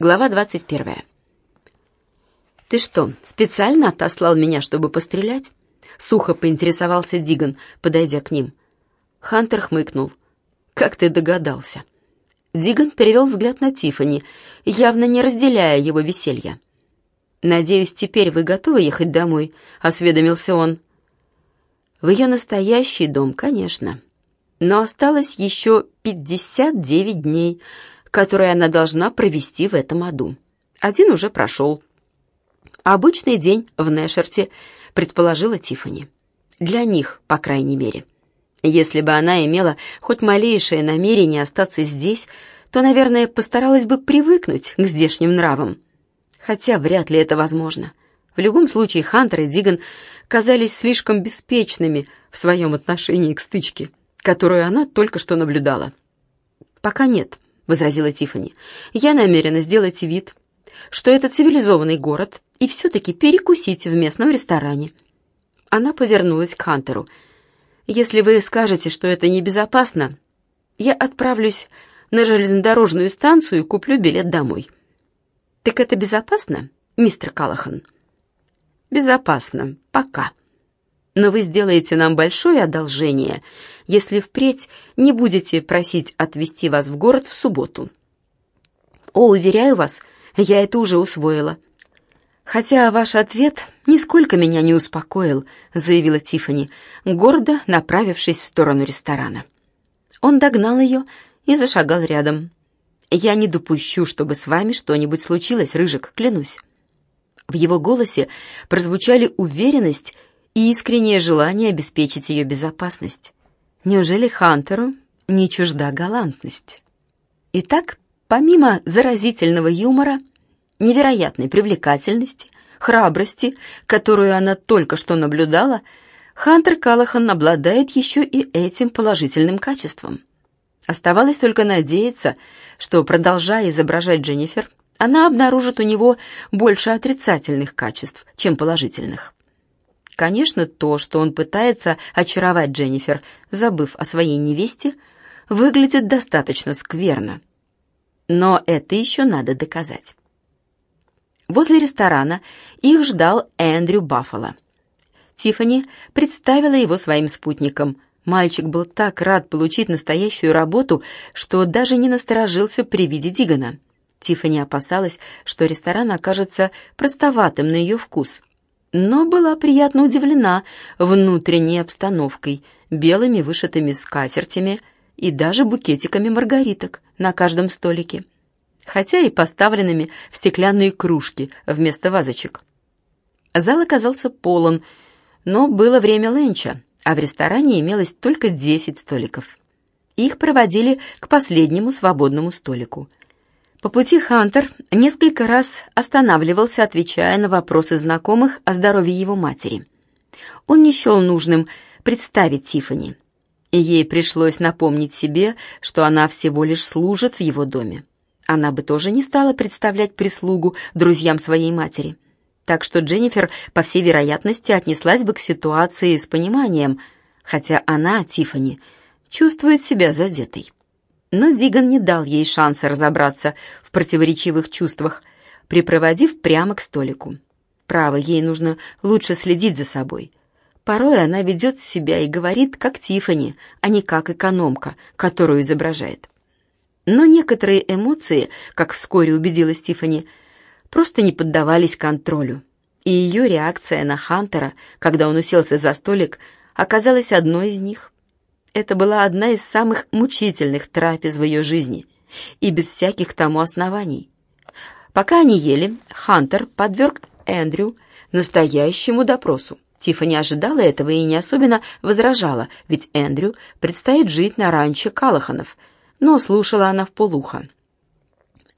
Глава 21. «Ты что, специально отослал меня, чтобы пострелять?» Сухо поинтересовался Диган, подойдя к ним. Хантер хмыкнул. «Как ты догадался?» Диган перевел взгляд на Тифани, явно не разделяя его веселья. «Надеюсь, теперь вы готовы ехать домой?» — осведомился он. «В ее настоящий дом, конечно. Но осталось еще пятьдесят девять дней, которые она должна провести в этом аду. Один уже прошел. Обычный день в Нэшерте, предположила Тифани. Для них, по крайней мере. Если бы она имела хоть малейшее намерение остаться здесь, то, наверное, постаралась бы привыкнуть к здешним нравам. Хотя вряд ли это возможно. В любом случае, Хантер и Диган казались слишком беспечными в своем отношении к стычке, которую она только что наблюдала. «Пока нет», — возразила Тифани. «Я намерена сделать вид, что это цивилизованный город, и все-таки перекусить в местном ресторане». Она повернулась к Хантеру. «Если вы скажете, что это небезопасно, я отправлюсь на железнодорожную станцию и куплю билет домой». «Так это безопасно, мистер Калахан?» «Безопасно. Пока. Но вы сделаете нам большое одолжение, если впредь не будете просить отвезти вас в город в субботу». «О, уверяю вас, я это уже усвоила». «Хотя ваш ответ нисколько меня не успокоил», — заявила Тифани, гордо направившись в сторону ресторана. Он догнал ее и зашагал рядом. «Я не допущу, чтобы с вами что-нибудь случилось, Рыжик, клянусь». В его голосе прозвучали уверенность и искреннее желание обеспечить ее безопасность. Неужели Хантеру не чужда галантность? Итак, помимо заразительного юмора, невероятной привлекательности, храбрости, которую она только что наблюдала, Хантер Калахан обладает еще и этим положительным качеством. Оставалось только надеяться, что, продолжая изображать Дженнифер, она обнаружит у него больше отрицательных качеств, чем положительных. Конечно, то, что он пытается очаровать Дженнифер, забыв о своей невесте, выглядит достаточно скверно. Но это еще надо доказать. Возле ресторана их ждал Эндрю Баффало. Тиффани представила его своим спутникам. Мальчик был так рад получить настоящую работу, что даже не насторожился при виде Дигана. Тиффани опасалась, что ресторан окажется простоватым на ее вкус. Но была приятно удивлена внутренней обстановкой, белыми вышитыми скатертями и даже букетиками маргариток на каждом столике хотя и поставленными в стеклянные кружки вместо вазочек. Зал оказался полон, но было время ленча, а в ресторане имелось только 10 столиков. Их проводили к последнему свободному столику. По пути Хантер несколько раз останавливался, отвечая на вопросы знакомых о здоровье его матери. Он не счел нужным представить Тифани, ей пришлось напомнить себе, что она всего лишь служит в его доме она бы тоже не стала представлять прислугу друзьям своей матери. Так что Дженнифер, по всей вероятности, отнеслась бы к ситуации с пониманием, хотя она, Тифани, чувствует себя задетой. Но Диган не дал ей шанса разобраться в противоречивых чувствах, припроводив прямо к столику. Право, ей нужно лучше следить за собой. Порой она ведет себя и говорит, как Тифани, а не как экономка, которую изображает. Но некоторые эмоции, как вскоре убедилась Тифани, просто не поддавались контролю. И ее реакция на Хантера, когда он уселся за столик, оказалась одной из них. Это была одна из самых мучительных трапез в ее жизни, и без всяких тому оснований. Пока они ели, Хантер подверг Эндрю настоящему допросу. Тиффани ожидала этого и не особенно возражала, ведь Эндрю предстоит жить на ранчо Калаханов — но слушала она вполуха.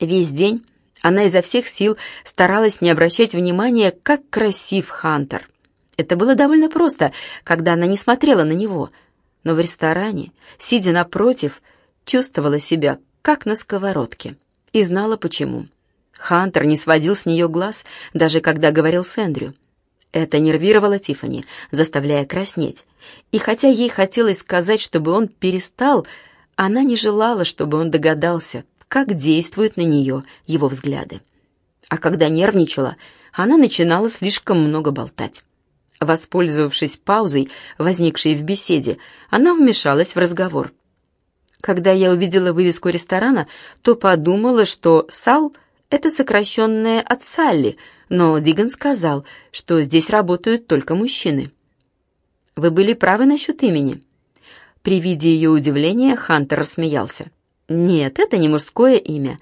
Весь день она изо всех сил старалась не обращать внимания, как красив Хантер. Это было довольно просто, когда она не смотрела на него, но в ресторане, сидя напротив, чувствовала себя как на сковородке и знала почему. Хантер не сводил с нее глаз, даже когда говорил с Эндрю. Это нервировало Тифани, заставляя краснеть. И хотя ей хотелось сказать, чтобы он перестал, она не желала, чтобы он догадался, как действуют на нее его взгляды. А когда нервничала, она начинала слишком много болтать. Воспользовавшись паузой, возникшей в беседе, она вмешалась в разговор. Когда я увидела вывеску ресторана, то подумала, что «Сал» — это сокращенное от «Салли», но Диган сказал, что здесь работают только мужчины. Вы были правы насчет имени. При виде ее удивления Хантер рассмеялся. Нет, это не мужское имя.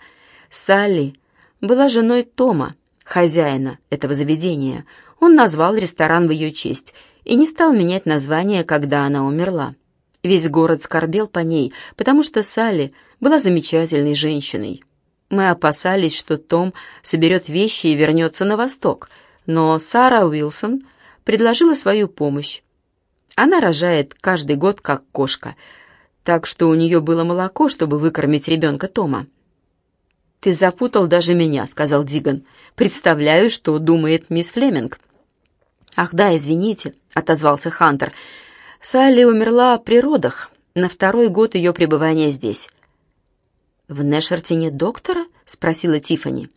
Салли была женой Тома, хозяина этого заведения. Он назвал ресторан в ее честь и не стал менять название, когда она умерла. Весь город скорбел по ней, потому что Салли была замечательной женщиной. Мы опасались, что Том соберет вещи и вернется на восток, но Сара Уилсон предложила свою помощь. Она рожает каждый год как кошка, так что у нее было молоко, чтобы выкормить ребенка Тома. «Ты запутал даже меня», — сказал Диган. «Представляю, что думает мисс Флеминг». «Ах да, извините», — отозвался Хантер. «Салли умерла при родах, на второй год ее пребывания здесь». «В Нэшерте доктора?» — спросила Тифани.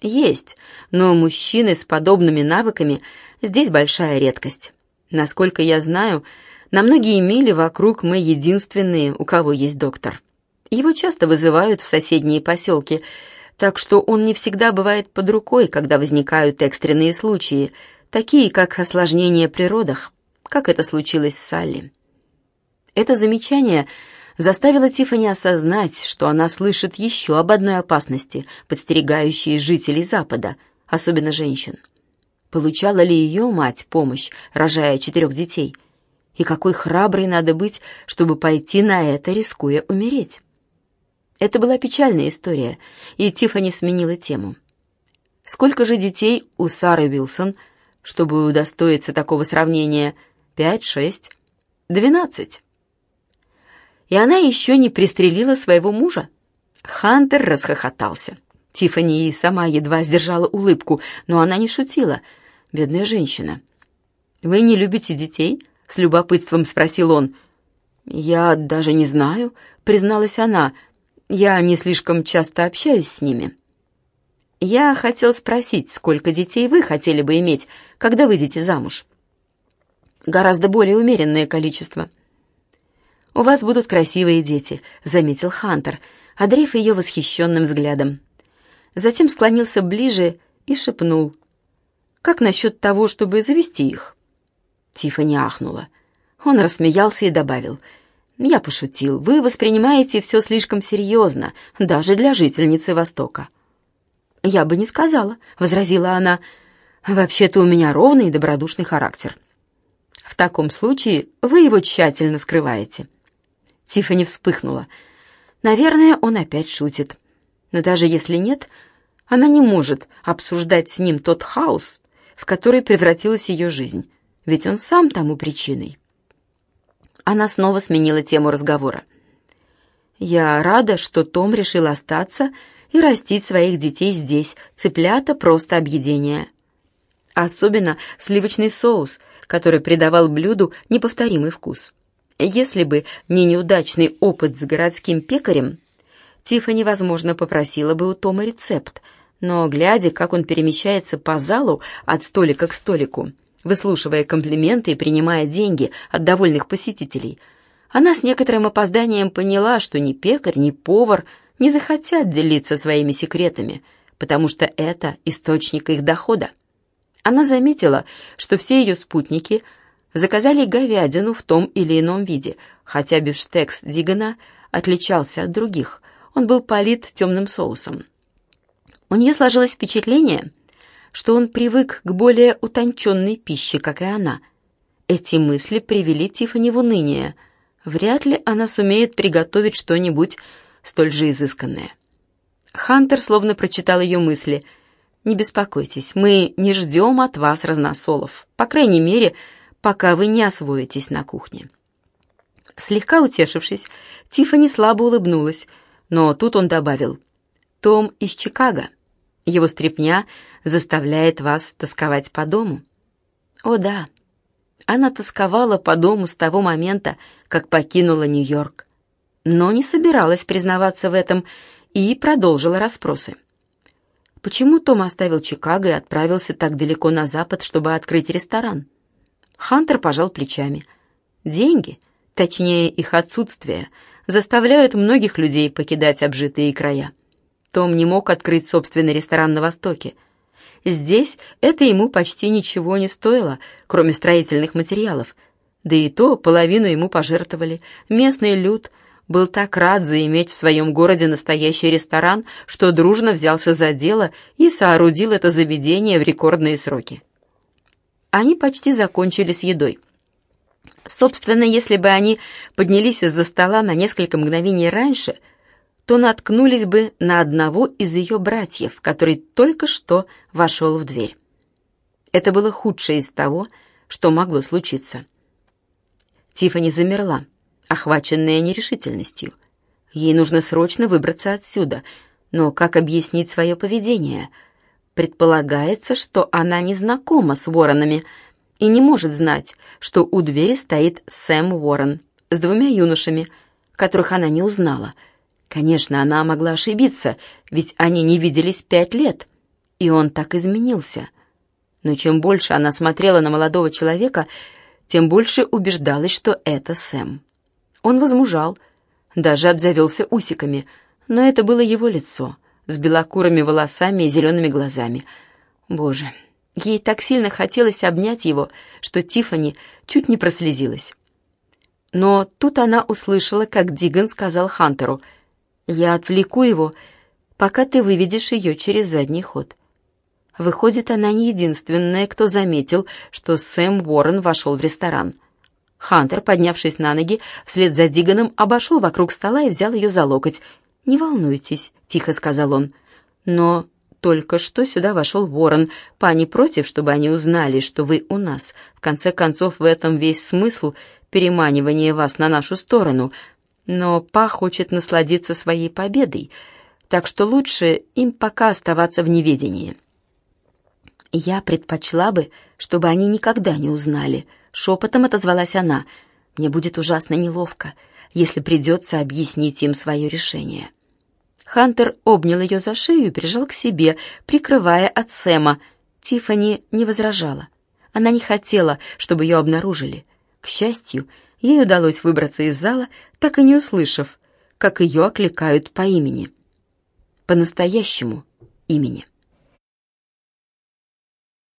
«Есть, но мужчины с подобными навыками здесь большая редкость. Насколько я знаю, на многие мили вокруг мы единственные, у кого есть доктор. Его часто вызывают в соседние поселки, так что он не всегда бывает под рукой, когда возникают экстренные случаи, такие как осложнения при родах, как это случилось с Салли. Это замечание заставило Тиффани осознать, что она слышит еще об одной опасности, подстерегающей жителей Запада, особенно женщин. Получала ли ее мать помощь, рожая четырех детей? И какой храброй надо быть, чтобы пойти на это, рискуя умереть? Это была печальная история, и Тиффани сменила тему. Сколько же детей у Сары Уилсон, чтобы удостоиться такого сравнения? Пять, шесть, двенадцать. И она еще не пристрелила своего мужа? Хантер расхохотался. Тиффани и сама едва сдержала улыбку, но она не шутила — бедная женщина. «Вы не любите детей?» — с любопытством спросил он. «Я даже не знаю», — призналась она. «Я не слишком часто общаюсь с ними». «Я хотел спросить, сколько детей вы хотели бы иметь, когда выйдете замуж?» «Гораздо более умеренное количество». «У вас будут красивые дети», — заметил Хантер, одарив ее восхищенным взглядом. Затем склонился ближе и шепнул — как насчет того, чтобы завести их?» Тиффани ахнула. Он рассмеялся и добавил. «Я пошутил. Вы воспринимаете все слишком серьезно, даже для жительницы Востока». «Я бы не сказала», — возразила она. «Вообще-то у меня ровный и добродушный характер». «В таком случае вы его тщательно скрываете». Тиффани вспыхнула. «Наверное, он опять шутит. Но даже если нет, она не может обсуждать с ним тот хаос, в который превратилась ее жизнь, ведь он сам тому причиной. Она снова сменила тему разговора. «Я рада, что Том решил остаться и растить своих детей здесь, цыплята просто объедение. Особенно сливочный соус, который придавал блюду неповторимый вкус. Если бы не неудачный опыт с городским пекарем, Тиффани, возможно, попросила бы у Тома рецепт — но, глядя, как он перемещается по залу от столика к столику, выслушивая комплименты и принимая деньги от довольных посетителей, она с некоторым опозданием поняла, что ни пекарь, ни повар не захотят делиться своими секретами, потому что это источник их дохода. Она заметила, что все ее спутники заказали говядину в том или ином виде, хотя бифштекс Дигана отличался от других, он был полит темным соусом. У нее сложилось впечатление, что он привык к более утонченной пище, как и она. Эти мысли привели Тиффани в уныние. Вряд ли она сумеет приготовить что-нибудь столь же изысканное. Хантер словно прочитал ее мысли. «Не беспокойтесь, мы не ждем от вас разносолов, по крайней мере, пока вы не освоитесь на кухне». Слегка утешившись, Тиффани слабо улыбнулась, но тут он добавил «Том из Чикаго». Его стряпня заставляет вас тосковать по дому. О да, она тосковала по дому с того момента, как покинула Нью-Йорк, но не собиралась признаваться в этом и продолжила расспросы. Почему Том оставил Чикаго и отправился так далеко на запад, чтобы открыть ресторан? Хантер пожал плечами. Деньги, точнее их отсутствие, заставляют многих людей покидать обжитые края. Том не мог открыть собственный ресторан на Востоке. Здесь это ему почти ничего не стоило, кроме строительных материалов. Да и то половину ему пожертвовали. Местный люд — был так рад заиметь в своем городе настоящий ресторан, что дружно взялся за дело и соорудил это заведение в рекордные сроки. Они почти закончили с едой. Собственно, если бы они поднялись из-за стола на несколько мгновений раньше, то наткнулись бы на одного из ее братьев, который только что вошел в дверь. Это было худшее из того, что могло случиться. Тиффани замерла охваченная нерешительностью. Ей нужно срочно выбраться отсюда, но как объяснить свое поведение? Предполагается, что она не знакома с Воронами и не может знать, что у двери стоит Сэм Уоррен с двумя юношами, которых она не узнала. Конечно, она могла ошибиться, ведь они не виделись пять лет, и он так изменился. Но чем больше она смотрела на молодого человека, тем больше убеждалась, что это Сэм. Он возмужал, даже обзавелся усиками, но это было его лицо, с белокурыми волосами и зелеными глазами. Боже, ей так сильно хотелось обнять его, что Тифани чуть не прослезилась. Но тут она услышала, как Диган сказал Хантеру, «Я отвлеку его, пока ты выведешь ее через задний ход». Выходит, она не единственная, кто заметил, что Сэм Уоррен вошел в ресторан. Хантер, поднявшись на ноги, вслед за Диганом обошел вокруг стола и взял ее за локоть. «Не волнуйтесь», — тихо сказал он. «Но только что сюда вошел ворон. Пани против, чтобы они узнали, что вы у нас. В конце концов, в этом весь смысл переманивания вас на нашу сторону. Но Па хочет насладиться своей победой, так что лучше им пока оставаться в неведении». «Я предпочла бы, чтобы они никогда не узнали», Шепотом отозвалась она. «Мне будет ужасно неловко, если придется объяснить им свое решение». Хантер обнял ее за шею и прижал к себе, прикрывая от Сэма. Тиффани не возражала. Она не хотела, чтобы ее обнаружили. К счастью, ей удалось выбраться из зала, так и не услышав, как ее окликают по имени. По настоящему имени.